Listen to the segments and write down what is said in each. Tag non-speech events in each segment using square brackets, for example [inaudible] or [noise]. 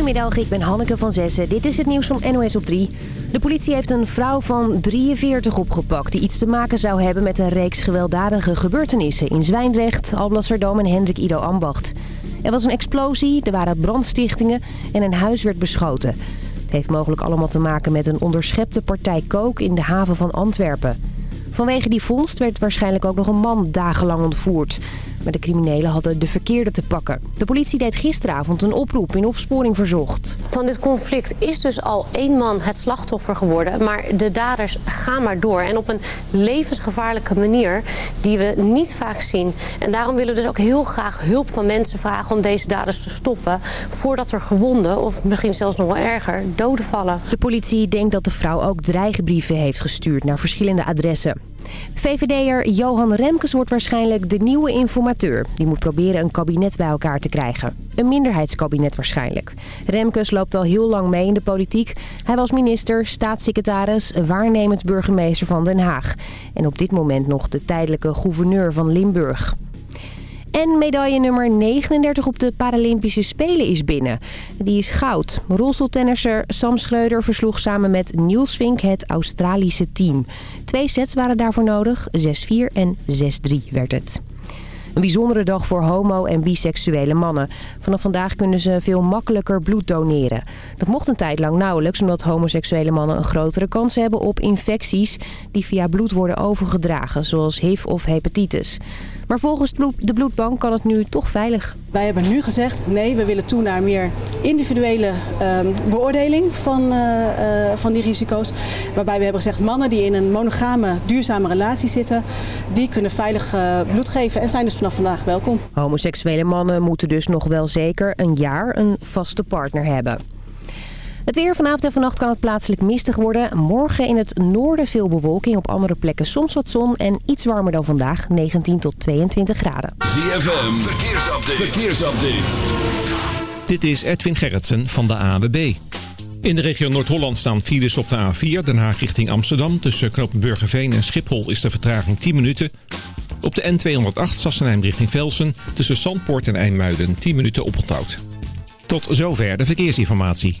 Goedemiddag, ik ben Hanneke van Zessen. Dit is het nieuws van NOS op 3. De politie heeft een vrouw van 43 opgepakt... die iets te maken zou hebben met een reeks gewelddadige gebeurtenissen... in Zwijndrecht, Alblasserdam en Hendrik Ido Ambacht. Er was een explosie, er waren brandstichtingen en een huis werd beschoten. Het heeft mogelijk allemaal te maken met een onderschepte partij kook... in de haven van Antwerpen. Vanwege die vondst werd waarschijnlijk ook nog een man dagenlang ontvoerd... Maar de criminelen hadden de verkeerde te pakken. De politie deed gisteravond een oproep in opsporing verzocht. Van dit conflict is dus al één man het slachtoffer geworden. Maar de daders gaan maar door. En op een levensgevaarlijke manier die we niet vaak zien. En daarom willen we dus ook heel graag hulp van mensen vragen... om deze daders te stoppen voordat er gewonden... of misschien zelfs nog wel erger, doden vallen. De politie denkt dat de vrouw ook dreigbrieven heeft gestuurd naar verschillende adressen. VVD'er Johan Remkes wordt waarschijnlijk de nieuwe informateur. Die moet proberen een kabinet bij elkaar te krijgen. Een minderheidskabinet waarschijnlijk. Remkes loopt al heel lang mee in de politiek. Hij was minister, staatssecretaris, waarnemend burgemeester van Den Haag. En op dit moment nog de tijdelijke gouverneur van Limburg. En medaille nummer 39 op de Paralympische Spelen is binnen. Die is goud. Rolstoeltennisser Sam Schreuder versloeg samen met Niels Vink het Australische team. Twee sets waren daarvoor nodig. 6-4 en 6-3 werd het. Een bijzondere dag voor homo- en biseksuele mannen. Vanaf vandaag kunnen ze veel makkelijker bloed doneren. Dat mocht een tijd lang nauwelijks... omdat homoseksuele mannen een grotere kans hebben op infecties... die via bloed worden overgedragen, zoals HIV of hepatitis. Maar volgens de bloedbank kan het nu toch veilig. Wij hebben nu gezegd, nee, we willen toe naar meer individuele uh, beoordeling van, uh, uh, van die risico's. Waarbij we hebben gezegd, mannen die in een monogame, duurzame relatie zitten... die kunnen veilig uh, bloed geven en zijn dus vanaf vandaag welkom. Homoseksuele mannen moeten dus nog wel zeker een jaar een vaste partner hebben. Het weer vanavond en vannacht kan het plaatselijk mistig worden. Morgen in het noorden veel bewolking. Op andere plekken soms wat zon en iets warmer dan vandaag. 19 tot 22 graden. ZFM, verkeersupdate. verkeersupdate. Dit is Edwin Gerritsen van de AWB. In de regio Noord-Holland staan files op de A4, Den Haag richting Amsterdam. Tussen Knopenburgerveen en Schiphol is de vertraging 10 minuten. Op de N208 Sassenheim richting Velsen. Tussen Zandpoort en IJmuiden 10 minuten oponthoud. Tot zover de verkeersinformatie.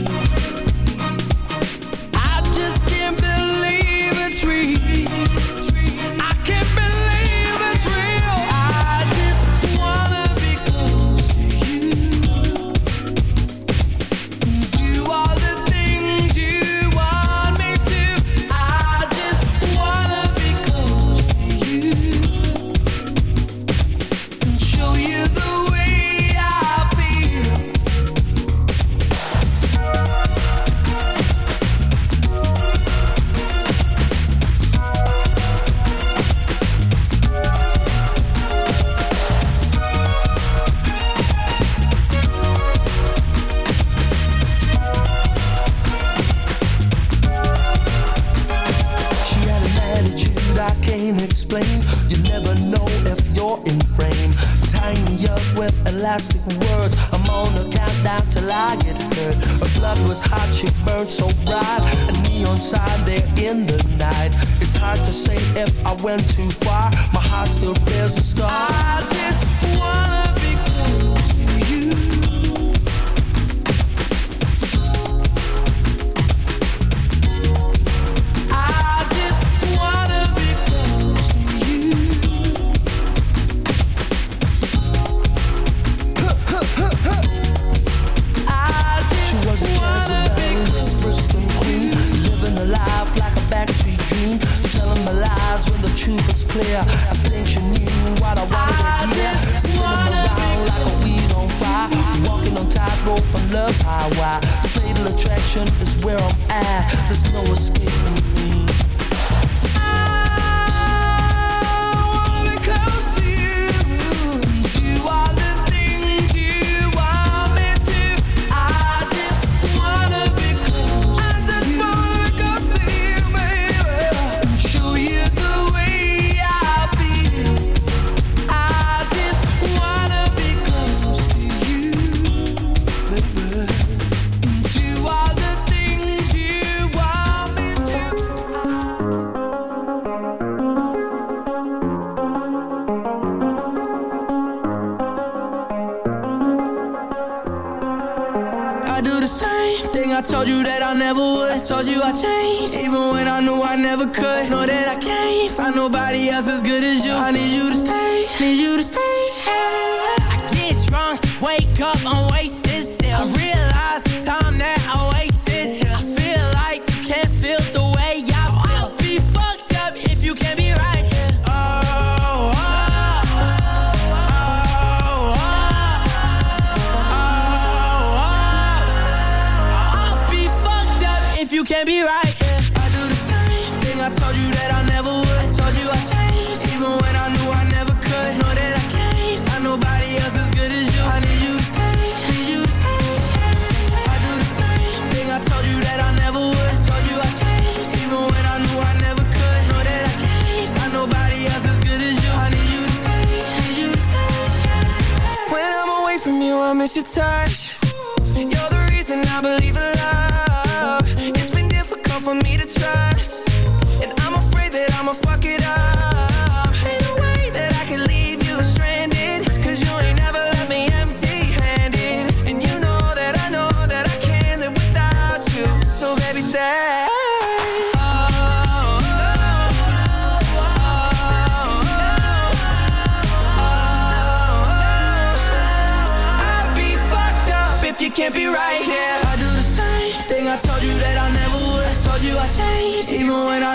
your touch. You're the reason I believe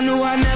knew I never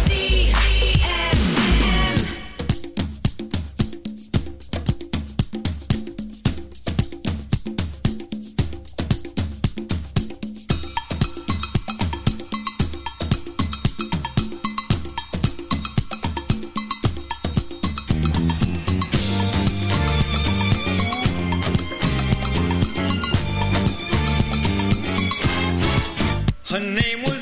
Her name was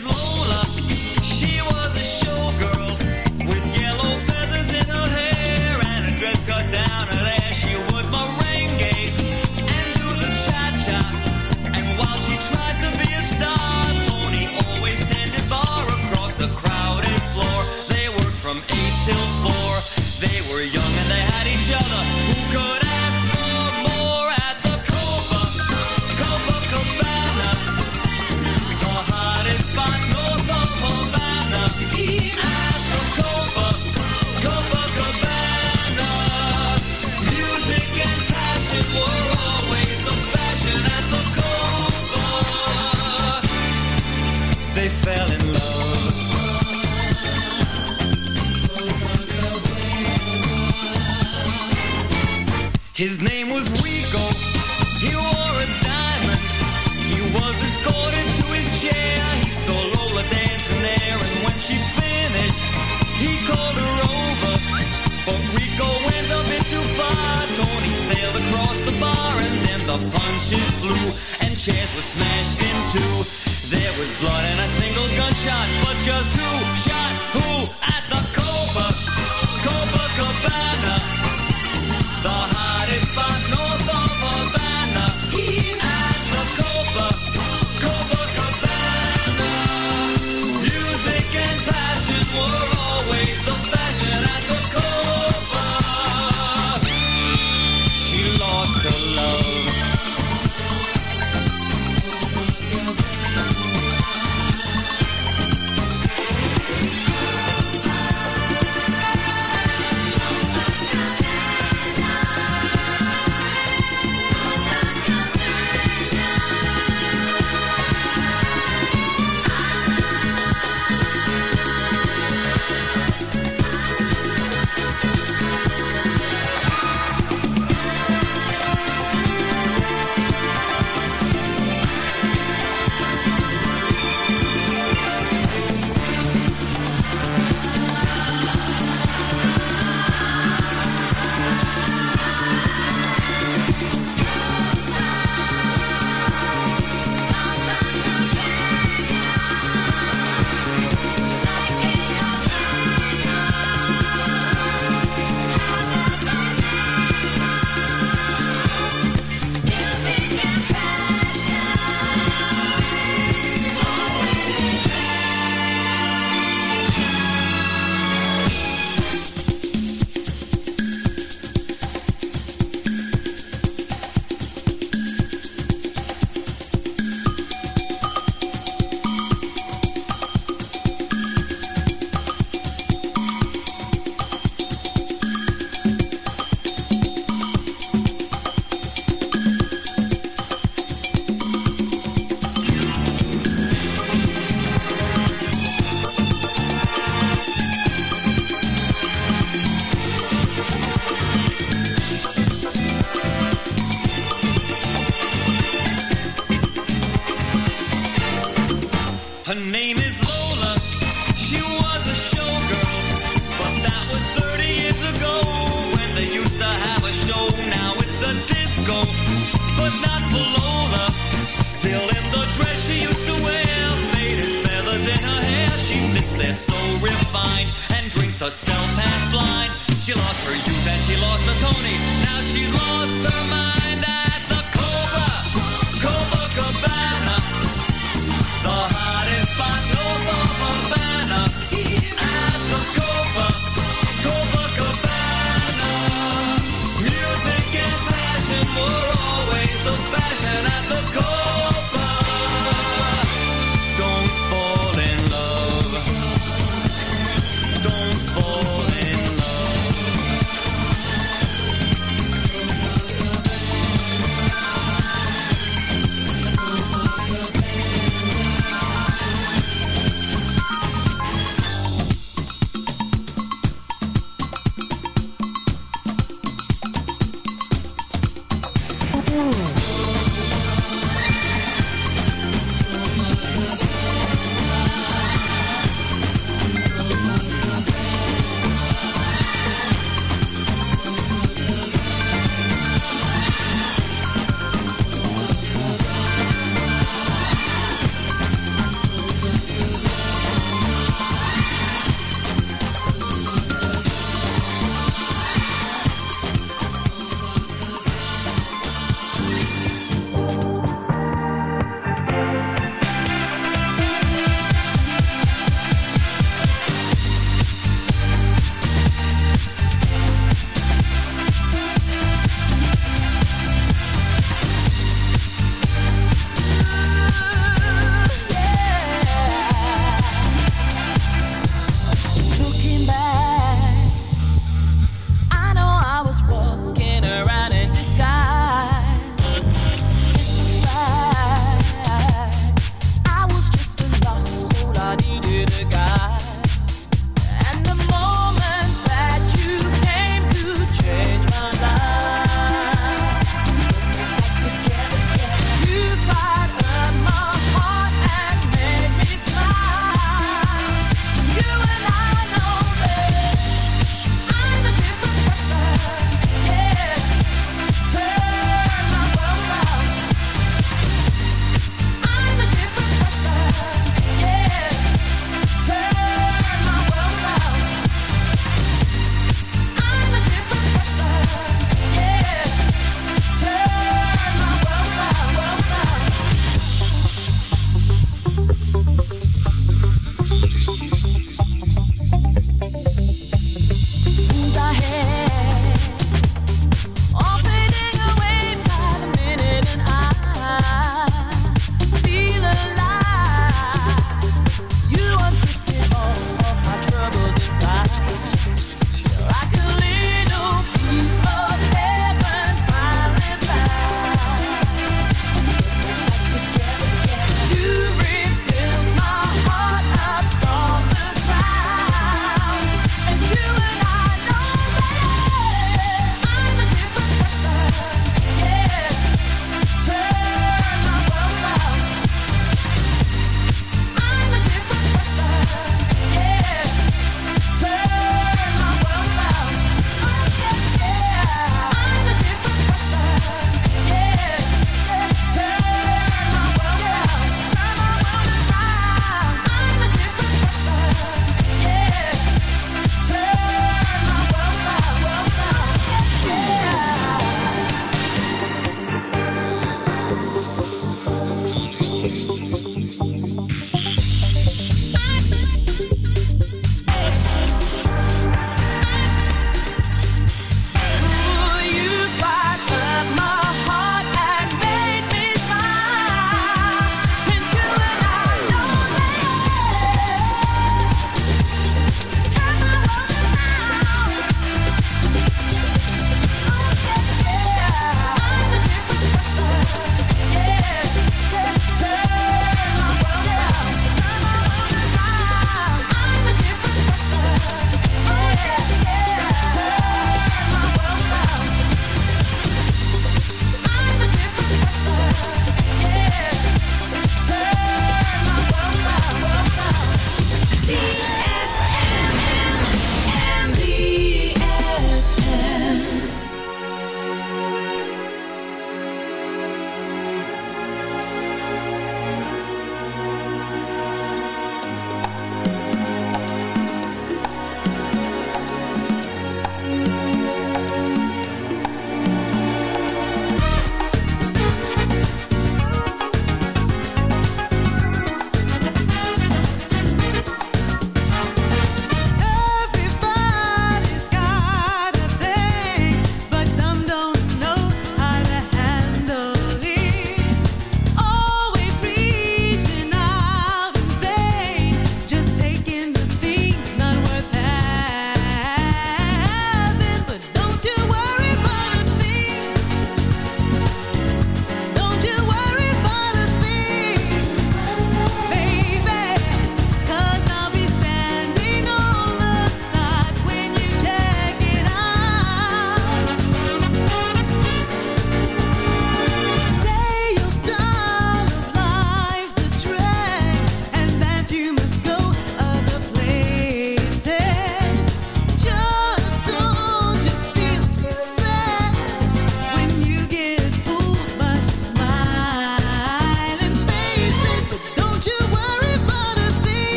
wits, they're so refined, and drinks herself half blind. She lost her youth and she lost the Tony, now she's lost her mind.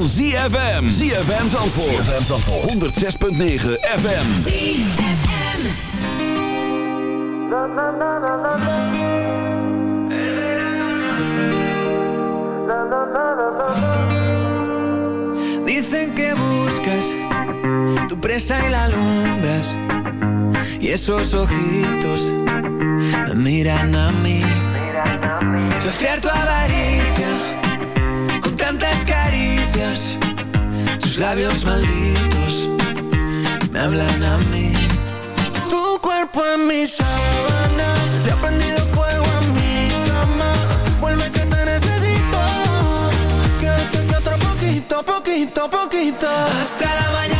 van ZFM. ZFM Zandvoort. ZFM Zandvoort. 106.9 FM. ZFM. Dicen que buscas tu presa y la alumbras. Y esos ojitos me miran a mí. Saciar tu labios malditos me hablan a mí. Tu cuerpo en mis sábanas, le ha prendido fuego a mi cama. Vuelve que te necesito, quédate aquí otro poquito, poquito, poquito. Hasta la mañana.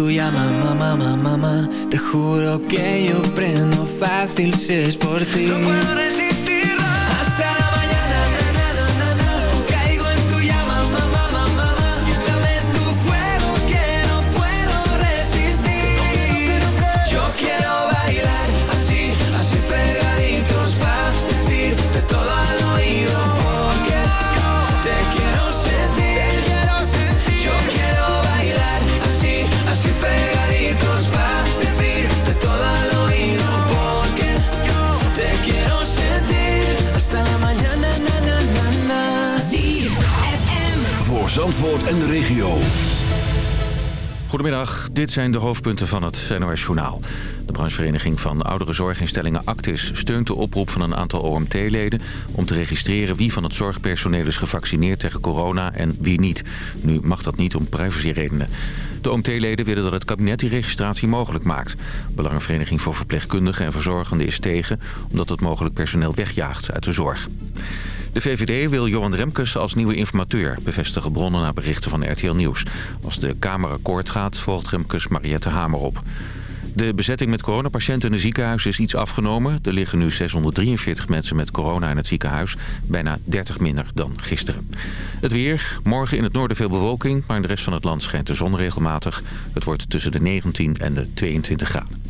tú llamas mamá, mamá, mamá. Te juro que yo prendo fácil si es por ti. Goedemiddag, dit zijn de hoofdpunten van het NOS Journaal. De branchevereniging van oudere zorginstellingen Actis steunt de oproep van een aantal OMT-leden... om te registreren wie van het zorgpersoneel is gevaccineerd tegen corona en wie niet. Nu mag dat niet om privacyredenen. De OMT-leden willen dat het kabinet die registratie mogelijk maakt. Belangenvereniging voor Verpleegkundigen en Verzorgenden is tegen... omdat het mogelijk personeel wegjaagt uit de zorg. De VVD wil Johan Remkes als nieuwe informateur, bevestigen bronnen naar berichten van RTL Nieuws. Als de Kamer akkoord gaat, volgt Remkes Mariette Hamer op. De bezetting met coronapatiënten in het ziekenhuis is iets afgenomen. Er liggen nu 643 mensen met corona in het ziekenhuis. Bijna 30 minder dan gisteren. Het weer. Morgen in het noorden veel bewolking, maar in de rest van het land schijnt de zon regelmatig. Het wordt tussen de 19 en de 22 graden.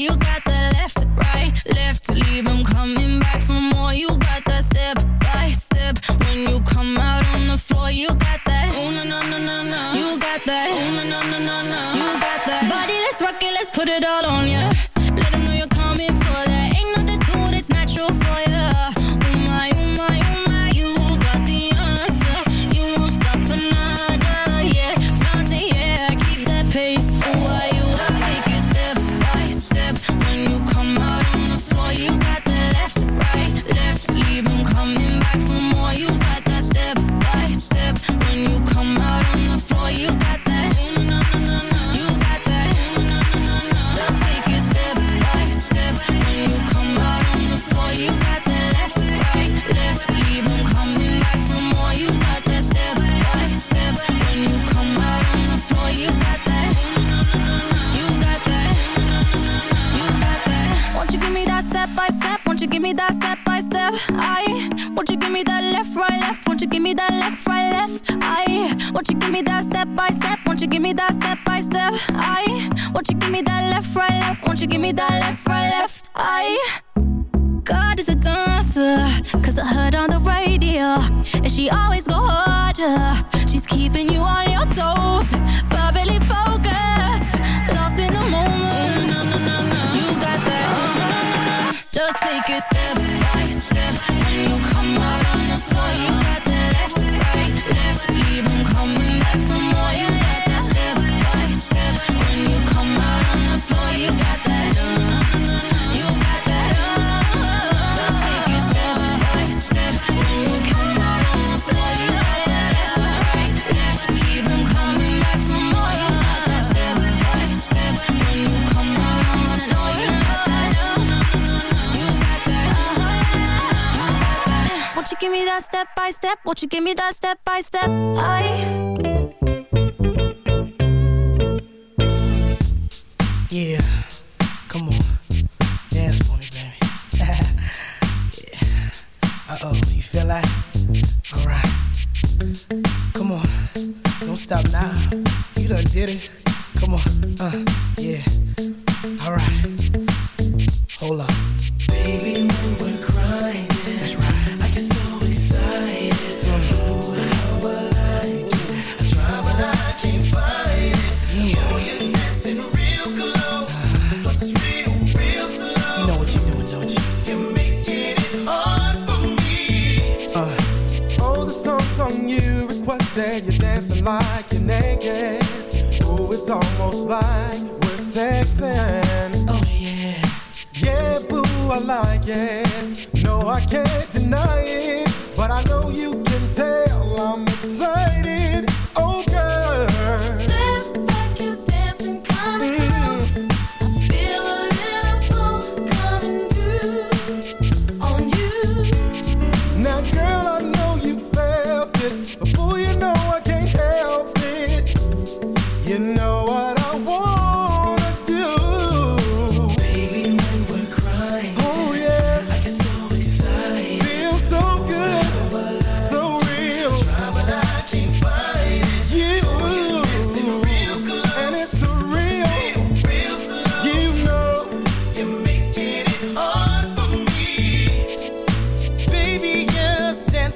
You got that left, right, left to leave 'em coming back for more. You got that step by step. When you come out on the floor, you got that. Ooh, na, na, na, na, na. You got that. Ooh, na, na, na, na, na. You got that. Body, let's rock it, let's put it all on ya. Me? Give me that step by step? Won't you give me that step by step? I. Yeah, come on, dance for me, baby. [laughs] yeah. Uh oh, you feel that? All right. Come on, don't stop now. You done did it. Come on, uh, yeah. All yeah.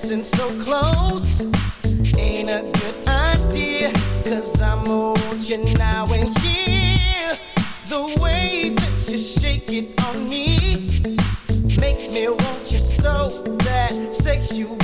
dancing so close ain't a good idea. Cause I'm on you now and here. The way that you shake it on me makes me want you so bad. Sexual.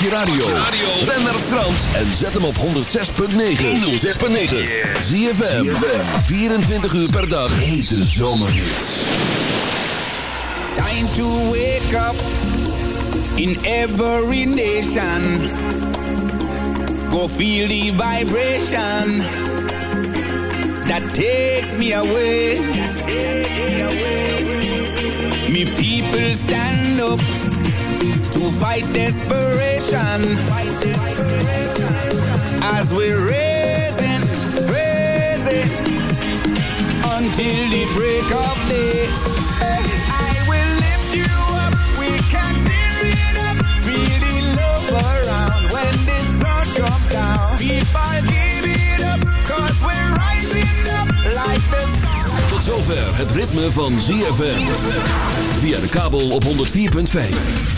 Je radio. Ben naar Frans en zet hem op 106.9. 106.9. ZFM. 24 uur per dag. Hete zomerhits. Time to wake up in every nation. Go feel the vibration that takes me away. Me people stand up fight desperation as we're raising, raising until the break of day. I will lift you up, we can tear it up, feel the love around when comes down. Give it we're rising up like the Tot zover het ritme van ZFM. Via de kabel op 104.5.